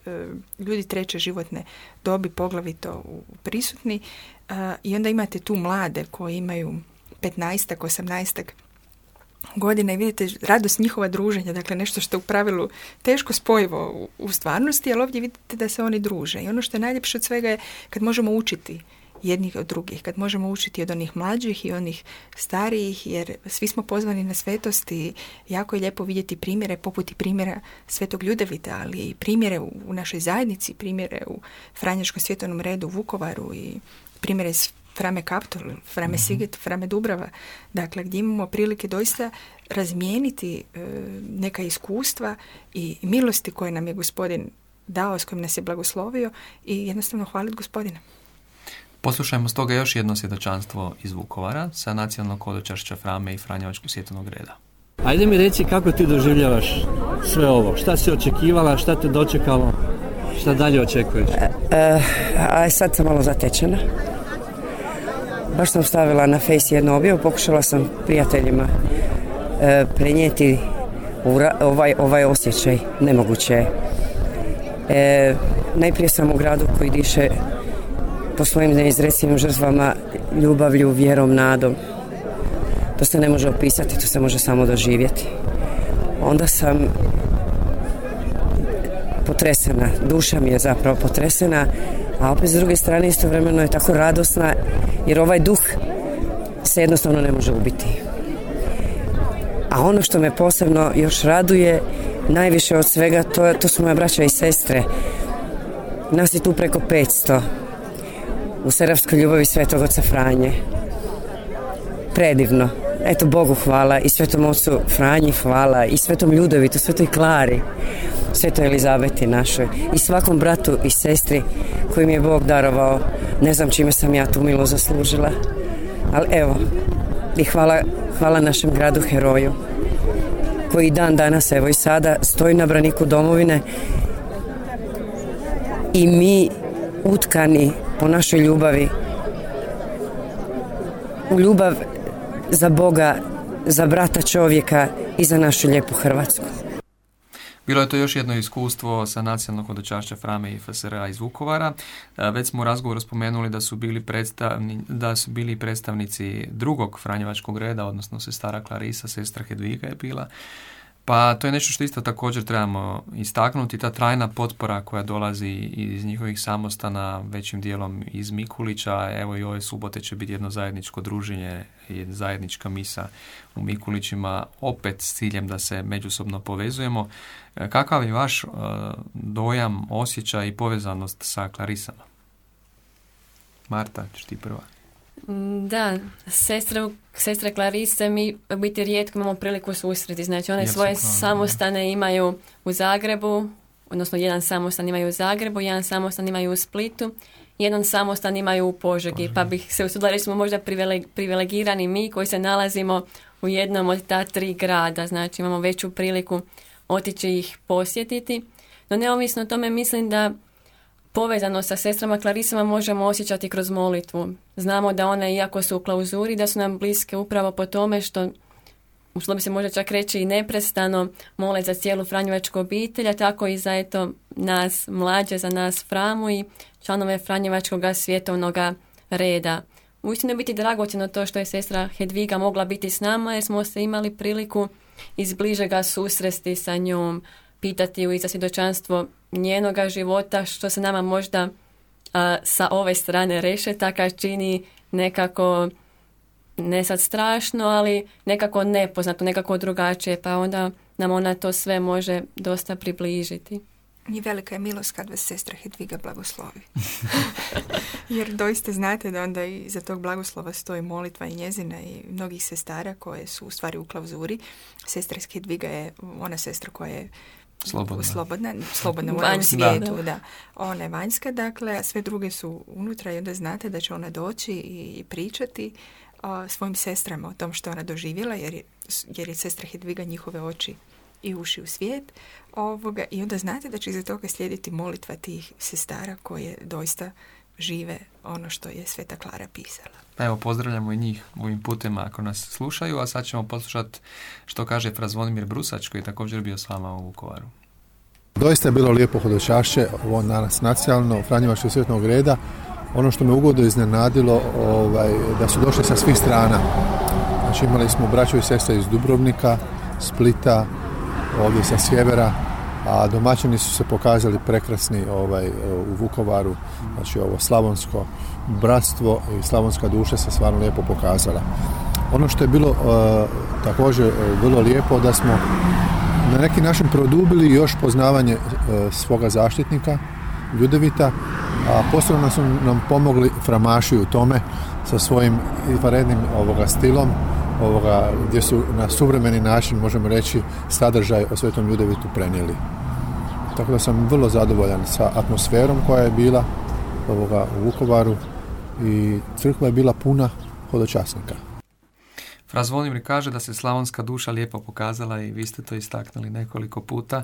ljudi treće životne dobi poglavito prisutni i onda imate tu mlade koji imaju 15 18 godina i vidite radost njihova druženja, dakle nešto što u pravilu teško spojivo u, stvarnosti, ali ovdje vidite da se oni druže. I ono što je najljepše od svega je kad možemo učiti jednih od drugih, kad možemo učiti od onih mlađih i onih starijih, jer svi smo pozvani na svetost i jako je lijepo vidjeti primjere, poput i primjera Svetog Ljudevita, ali i primjere u našoj zajednici, primjere u Franjačkom svjetovnom redu u Vukovaru i primjere iz Frame Kaptol, Frame mhm. Siget, Frame Dubrava, dakle gdje imamo prilike doista razmijeniti e, neka iskustva i milosti koje nam je gospodin dao, s kojim nas je blagoslovio i jednostavno hvaliti gospodina. Poslušajmo stoga još jedno svjedočanstvo iz Vukovara sa nacionalnog kodočašća Frame i Franjevačkog svjetovnog reda. Ajde mi reci kako ti doživljavaš sve ovo. Šta si očekivala, šta te dočekalo, šta dalje očekuješ? E, e a sad sam malo zatečena Baš sam stavila na face jednu objavu, pokušala sam prijateljima e, prenijeti ovaj, ovaj osjećaj, nemoguće je. E, najprije sam u gradu koji diše po svojim neizrecivim žrtvama ljubavlju, vjerom, nadom. To se ne može opisati, to se može samo doživjeti. Onda sam potresena, duša mi je zapravo potresena a opet s druge strane istovremeno je tako radosna jer ovaj duh se jednostavno ne može ubiti. A ono što me posebno još raduje najviše od svega to, to su moja braća i sestre. Nas je tu preko 500. u Seravskoj ljubavi Svetog oca Franje. Predivno. Eto Bogu hvala i Svetom ocu Franji hvala i Svetom Ljudovitu, Svetoj Klari, Svetoj Elizabeti našoj i svakom bratu i sestri koji mi je Bog darovao. Ne znam čime sam ja tu milu zaslužila. Ali evo, i hvala, hvala našem gradu heroju koji dan danas, evo i sada, stoji na braniku domovine i mi utkani po našoj ljubavi u ljubav za Boga, za brata čovjeka i za našu lijepu Hrvatsku. Bilo je to još jedno iskustvo sa nacionalnog hodočašća Frame i FSRA iz Vukovara. E, već smo u razgovoru spomenuli da su bili, predstavni, da su bili predstavnici drugog Franjevačkog reda, odnosno sestara Klarisa, sestra Hedviga je bila. Pa to je nešto što isto također trebamo istaknuti, ta trajna potpora koja dolazi iz njihovih samostana, većim dijelom iz Mikulića, evo i ove subote će biti jedno zajedničko druženje, jedna zajednička misa u Mikulićima, opet s ciljem da se međusobno povezujemo. E, kakav je vaš e, dojam, osjećaj i povezanost sa Klarisama? Marta, ćeš ti prva. Mm, da, sestre, sestre Klarise mi biti rijetko imamo priliku susreti. Znači one svoje samostane imaju u Zagrebu, odnosno jedan samostan imaju u Zagrebu, jedan samostan imaju u Splitu, jedan samostan imaju u Požegi. Pa bih se usudila reći smo možda privilegirani mi koji se nalazimo u jednom od ta tri grada. Znači imamo veću priliku otići ih posjetiti. No neovisno o tome mislim da povezano sa sestrama Klarisama možemo osjećati kroz molitvu. Znamo da one, iako su u klauzuri, da su nam bliske upravo po tome što što bi se možda čak reći i neprestano mole za cijelu Franjevačku obitelj, a tako i za eto nas mlađe, za nas Framu i članove Franjevačkog svjetovnog reda. Uistinu je biti dragocjeno to što je sestra Hedviga mogla biti s nama jer smo se imali priliku iz bližega susresti sa njom, pitati ju i za svjedočanstvo njenoga života, što se nama možda sa ove strane rešetaka čini nekako ne sad strašno, ali nekako nepoznato, nekako drugačije, pa onda nam ona to sve može dosta približiti. I velika je milost kad vas sestra Hedviga blagoslovi. Jer doista znate da onda i za tog blagoslova stoji molitva i njezina i mnogih sestara koje su u stvari u klauzuri. Sestra Hedviga je ona sestra koja je Slobodna. Slobodna, slobodna u svijetu, da. Ona je vanjska, dakle, a sve druge su unutra i onda znate da će ona doći i pričati o svojim sestrama o tom što ona doživjela, jer je, jer je sestra Hedviga njihove oči i uši u svijet. Ovoga, I onda znate da će iza toga slijediti molitva tih sestara koje doista žive ono što je Sveta Klara pisala. Pa evo, pozdravljamo i njih ovim putem ako nas slušaju, a sad ćemo poslušati što kaže Fra Zvonimir Brusač koji je također bio s vama u Vukovaru. Doista je bilo lijepo hodočašće, ovo danas nacionalno, Franjevačkog svjetnog reda. Ono što me ugodno iznenadilo, ovaj, da su došli sa svih strana. Znači imali smo braćo i sestre iz Dubrovnika, Splita, ovdje sa sjevera, a domaćini su se pokazali prekrasni ovaj, u Vukovaru, znači ovo slavonsko bratstvo i slavonska duša se stvarno lijepo pokazala. Ono što je bilo uh, također uh, vrlo lijepo da smo na neki način produbili još poznavanje uh, svoga zaštitnika, Ljudevita, a posebno su nam pomogli framaši u tome sa svojim izvanrednim ovoga stilom, ovoga, gdje su na suvremeni način, možemo reći, sadržaj o Svetom Ljudevitu prenijeli. Tako da sam vrlo zadovoljan sa atmosferom koja je bila ovoga u Vukovaru i crkva je bila puna hodočasnika. Fraz Zvonimir kaže da se slavonska duša lijepo pokazala i vi ste to istaknuli nekoliko puta.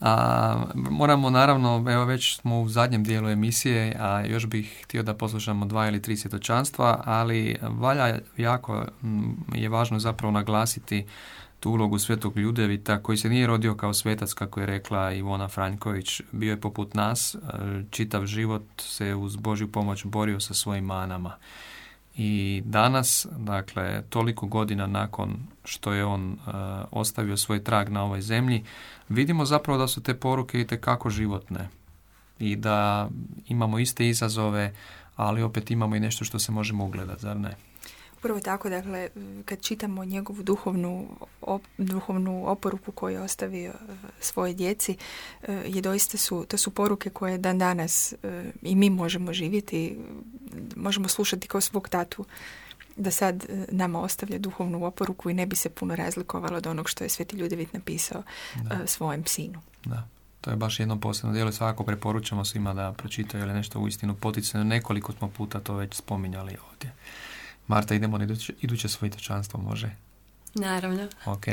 A, moramo naravno, evo već smo u zadnjem dijelu emisije, a još bih htio da poslušamo dva ili tri svjetočanstva, ali valja jako je važno zapravo naglasiti tu ulogu svetog Ljudevita koji se nije rodio kao svetac kako je rekla Ivona Franjković, bio je poput nas, e, čitav život se uz Božju pomoć borio sa svojim manama. I danas, dakle, toliko godina nakon što je on uh, ostavio svoj trag na ovoj zemlji, vidimo zapravo da su te poruke i kako životne i da imamo iste izazove, ali opet imamo i nešto što se možemo ugledati, zar ne? Upravo je tako, dakle, kad čitamo njegovu duhovnu, op, duhovnu oporuku koju je ostavio e, svoje djeci, e, je doista su, to su poruke koje dan danas e, i mi možemo živjeti, možemo slušati kao svog tatu da sad nama ostavlja duhovnu oporuku i ne bi se puno razlikovalo od onog što je Sveti Ljudevit napisao da. svojem sinu. Da. To je baš jedno posebno djelo svakako preporučamo svima da pročitaju ili nešto u istinu poticajno. Nekoliko smo puta to već spominjali ovdje. Marta, idemo na iduće, iduće svojitočanstvo, može? Naravno. Ok.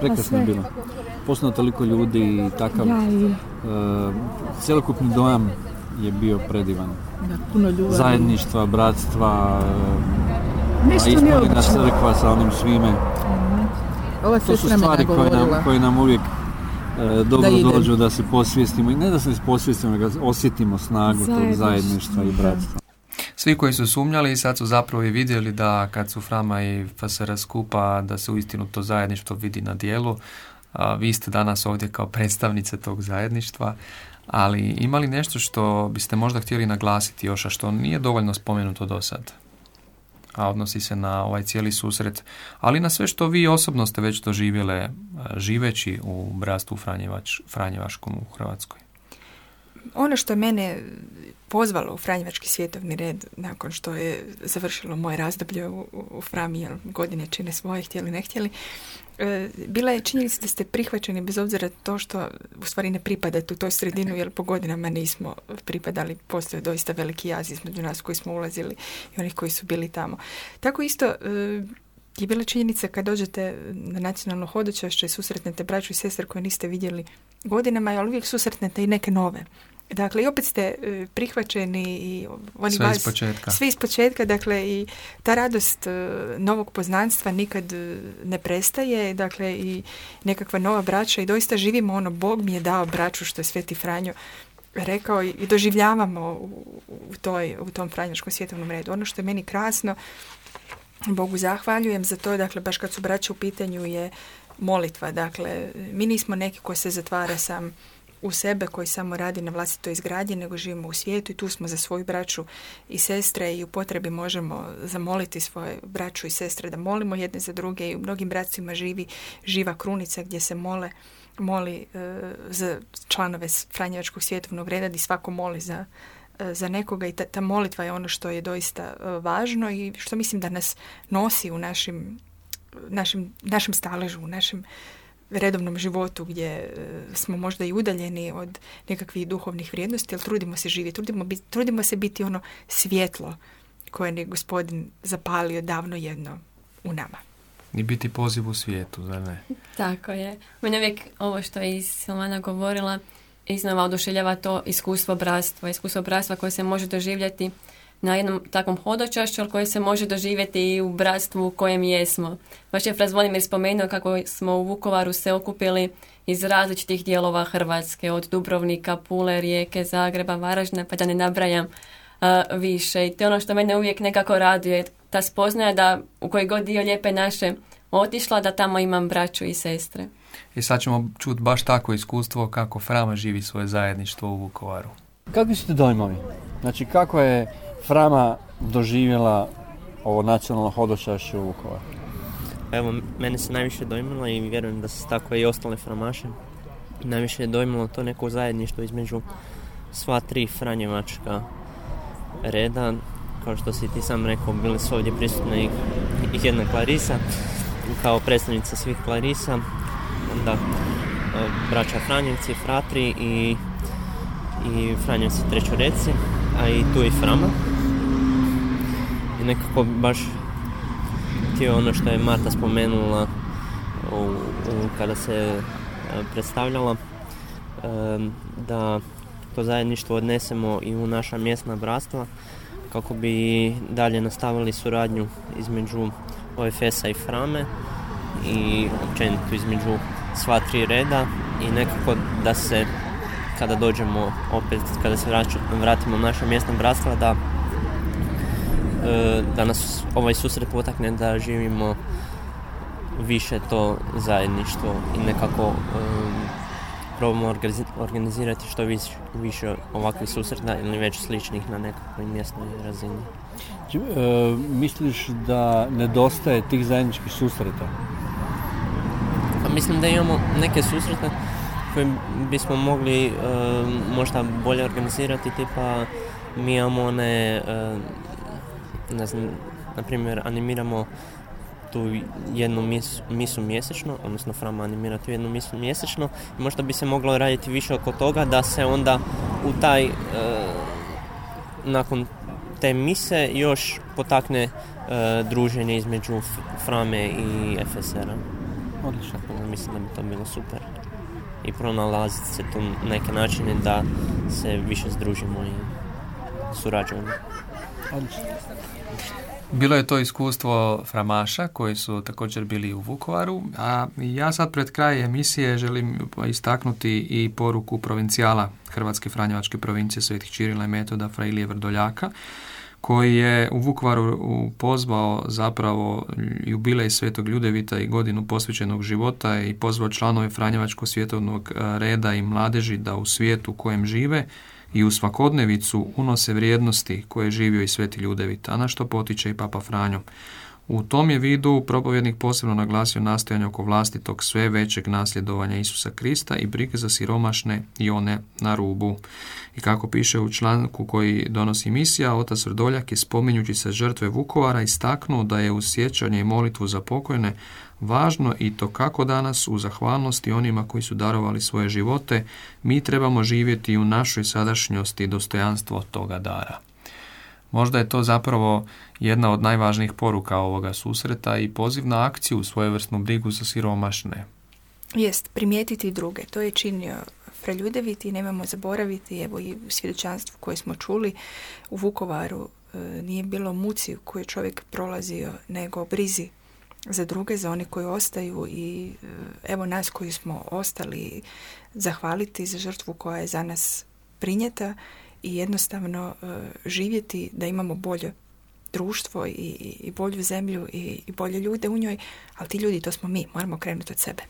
Prekrasno je bilo. Posljedno toliko ljudi i takav ja, i... Uh, cjelokupni dojam je bio predivan. Da, puno ljubavi. Zajedništva, bratstva, Nešto a ispunjena crkva sa onim svime. Mm. Ova to su stvari koje nam, koje nam uvijek e, dobro da dođu da se posvijestimo i ne da se posvijestimo, nego osjetimo snagu tog zajedništva i bratstva. Svi koji su sumnjali sad su zapravo i vidjeli da kad su Frama i FSR skupa da se uistinu to zajedništvo vidi na dijelu. A, vi ste danas ovdje kao predstavnice tog zajedništva, ali imali nešto što biste možda htjeli naglasiti još, a što nije dovoljno spomenuto do sad? a odnosi se na ovaj cijeli susret, ali na sve što vi osobno ste već doživjele živeći u bratstvu Franjevač, Franjevaškom u Hrvatskoj. Ono što mene pozvalo u Franjevački svjetovni red nakon što je završilo moje razdoblje u, u Frami, jer godine čine svoje, htjeli ne htjeli, e, bila je činjenica da ste prihvaćeni bez obzira to što u stvari ne pripadate u toj sredinu jer po godinama nismo pripadali, postoje doista veliki jaz između nas koji smo ulazili i onih koji su bili tamo. Tako isto e, je bila činjenica kad dođete na nacionalno hodočašće i susretnete braću i sestre koje niste vidjeli godinama, ali uvijek susretnete i neke nove. Dakle, i opet ste e, prihvaćeni i oni sve iz početka. Svi iz početka, dakle i ta radost e, novog poznanstva nikad e, ne prestaje, dakle i nekakva nova braća i doista živimo ono, Bog mi je dao braću što je Sveti Franjo rekao i doživljavamo u, u, toj, u tom Franjaškom svjetovnom redu. Ono što je meni krasno, Bogu zahvaljujem za to, dakle baš kad su braća u pitanju je molitva, dakle mi nismo neki koji se zatvara sam u sebe koji samo radi na vlastitoj izgradnji, nego živimo u svijetu i tu smo za svoju braću i sestre i u potrebi možemo zamoliti svoje braću i sestre da molimo jedne za druge i u mnogim bratcima živi živa krunica gdje se mole moli e, za članove Franjevačkog svjetovnog reda i svako moli za, e, za nekoga i ta, ta molitva je ono što je doista e, važno i što mislim da nas nosi u našim, našim, našem staležu, u našem redovnom životu gdje e, smo možda i udaljeni od nekakvih duhovnih vrijednosti, ali trudimo se živjeti, trudimo, trudimo se biti ono svjetlo koje je gospodin zapalio davno jedno u nama. I biti poziv u svijetu, zar ne? Tako je. Mene uvijek ovo što je i Silvana govorila, iznova oduševljava to iskustvo bratstva, iskustvo bratstva koje se može doživjeti na jednom takvom hodočašću, ali koje se može doživjeti i u bratstvu u kojem jesmo. Baš je Zvonimir spomenuo kako smo u Vukovaru se okupili iz različitih dijelova Hrvatske, od Dubrovnika, Pule, Rijeke, Zagreba, Varaždina, pa da ne nabrajam više. I to je ono što mene uvijek nekako raduje, ta spoznaja da u koji god dio lijepe naše otišla, da tamo imam braću i sestre. I sad ćemo čuti baš tako iskustvo kako Frama živi svoje zajedništvo u Vukovaru. Kakvi su ti dojmovi? Znači, kako je Frama doživjela ovo nacionalno hodočašće u Vukovaru? Evo, mene se najviše dojmilo i vjerujem da se tako i ostale framaše. Najviše je dojmilo to neko zajedništvo između sva tri Franjevačka reda. Kao što si ti sam rekao, bili su ovdje prisutne i, jedna Klarisa, kao predstavnica svih Klarisa. Onda e, braća Franjevci, Fratri i, i Franjevci Trećoreci, a i tu i Frama. I nekako baš htio ono što je Marta spomenula u, kada se e, predstavljala da to zajedništvo odnesemo i u naša mjesna bratstva kako bi dalje nastavili suradnju između OFS-a i Frame i općenito između sva tri reda i nekako da se kada dođemo opet, kada se vratimo u naša mjesna bratstva da E, da nas ovaj susret potakne da živimo više to zajedništvo i nekako probamo organizi- organizirati što više, više ovakvih susreta ili već sličnih na nekakvoj mjesnoj razini. Či- e, misliš da nedostaje tih zajedničkih susreta? Pa mislim da imamo neke susrete koje bismo mogli e, možda bolje organizirati, tipa mi imamo one, e, ne znam, na primjer animiramo tu jednu mis, misu mjesečno, odnosno Frama animira tu jednu misu mjesečno i možda bi se moglo raditi više oko toga da se onda u taj, e, nakon te mise još potakne e, druženje između Frame i FSR-a. Odlično. Mislim da bi to bilo super. I pronalaziti se tu neke načine da se više združimo i surađujemo. Bilo je to iskustvo Framaša koji su također bili u Vukovaru, a ja sad pred kraj emisije želim istaknuti i poruku provincijala Hrvatske Franjevačke provincije Svetih Čirila i Metoda Fra Ilije Vrdoljaka koji je u Vukovaru u- pozvao zapravo jubilej Svetog Ljudevita i godinu posvećenog života i pozvao članove Franjevačkog svjetovnog e, reda i mladeži da u svijetu u kojem žive i u svakodnevicu unose vrijednosti koje je živio i Sveti Ljudevit, a na što potiče i Papa Franjo. U tom je vidu propovjednik posebno naglasio nastojanje oko vlastitog sve većeg nasljedovanja Isusa Krista i brige za siromašne i one na rubu. I kako piše u članku koji donosi misija, otac Vrdoljak je spominjući se žrtve Vukovara istaknuo da je uz sjećanje i molitvu za pokojne važno i to kako danas u zahvalnosti onima koji su darovali svoje živote, mi trebamo živjeti u našoj sadašnjosti dostojanstvo toga dara. Možda je to zapravo jedna od najvažnijih poruka ovoga susreta i poziv na akciju u svojevrsnu brigu za siromašne. Jest, primijetiti druge. To je činio Freljudevit i nemamo zaboraviti, evo i u svjedočanstvu koje smo čuli u Vukovaru e, nije bilo muci koju je čovjek prolazio, nego brizi za druge, za one koji ostaju i e, evo nas koji smo ostali zahvaliti za žrtvu koja je za nas prinjeta i jednostavno e, živjeti da imamo bolje društvo i, i- bolju zemlju i, i bolje ljude u njoj, ali ti ljudi to smo mi, moramo krenuti od sebe.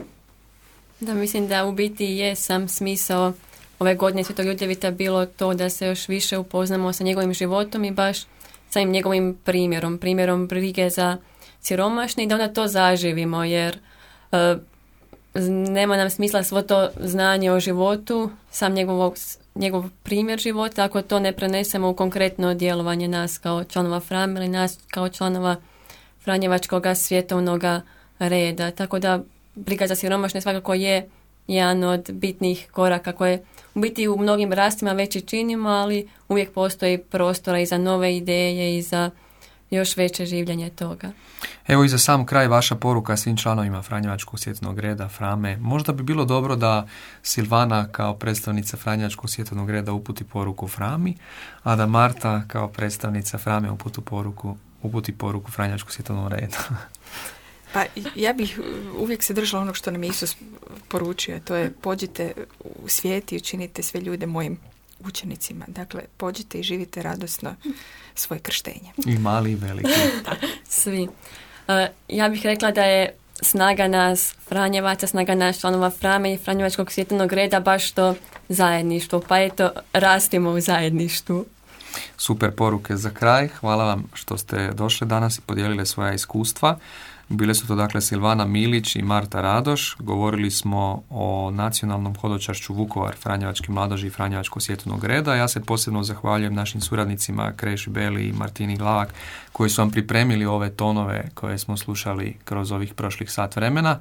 Da, mislim da u biti je sam smisao ove godine Svetog Ljudevita bilo to da se još više upoznamo sa njegovim životom i baš samim njegovim primjerom, primjerom brige za siromašne i da onda to zaživimo jer z- nema nam smisla svo to znanje o životu, sam njegov, njegov primjer života ako to ne prenesemo u konkretno djelovanje nas kao članova FRAM ili nas kao članova Franjevačkog svjetovnog reda. Tako da briga za siromašne svakako je jedan od bitnih koraka koje u biti u mnogim rastima već i činimo, ali uvijek postoji prostora i za nove ideje i za još veće življenje toga. Evo i za sam kraj vaša poruka svim članovima Franjevačkog svjetovnog reda, Frame. Možda bi bilo dobro da Silvana kao predstavnica Franjevačkog svjetovnog reda uputi poruku Frami, a da Marta kao predstavnica Frame uputi poruku, uputi poruku Franjevačkog svjetovnog reda. Pa ja bih uvijek se držala onog što nam je Isus poručio, to je pođite u svijet i učinite sve ljude mojim učenicima. Dakle, pođite i živite radosno svoje krštenje. I mali i veliki. Svi. E, ja bih rekla da je snaga nas Franjevaca, snaga nas članova Frame i Franjevačkog svjetovnog reda baš to zajedništvo. Pa eto, rastimo u zajedništvu. Super poruke za kraj. Hvala vam što ste došli danas i podijelili svoja iskustva. Bile su to dakle Silvana Milić i Marta Radoš. Govorili smo o nacionalnom hodočašću Vukovar, Franjevački mladoži i Franjevačko svjetovnog reda. Ja se posebno zahvaljujem našim suradnicima Kreši Beli i Martini Glavak koji su vam pripremili ove tonove koje smo slušali kroz ovih prošlih sat vremena.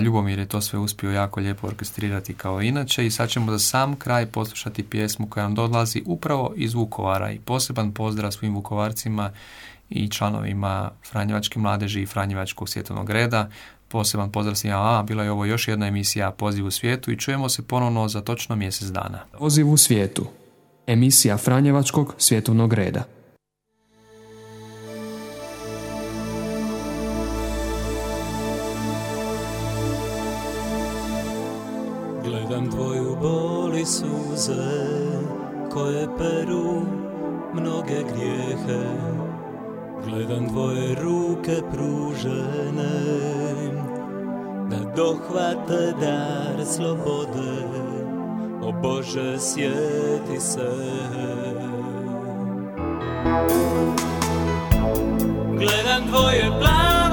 Ljubomir je to sve uspio jako lijepo orkestrirati kao inače i sad ćemo za sam kraj poslušati pjesmu koja nam dolazi upravo iz Vukovara i poseban pozdrav svim Vukovarcima i članovima Franjevačke mladeži i Franjevačkog svjetovnog reda. Poseban pozdrav svima, a bila je ovo još jedna emisija Poziv u svijetu i čujemo se ponovno za točno mjesec dana. Poziv u svijetu. Emisija Franjevačkog svjetovnog reda. Gledam tvoju bol i suze koje peru mnoge grijehe Gledam tvoje ruke pružene Da dohvate dar slobode. O Bože, sjeti se. Gledam tvoje plan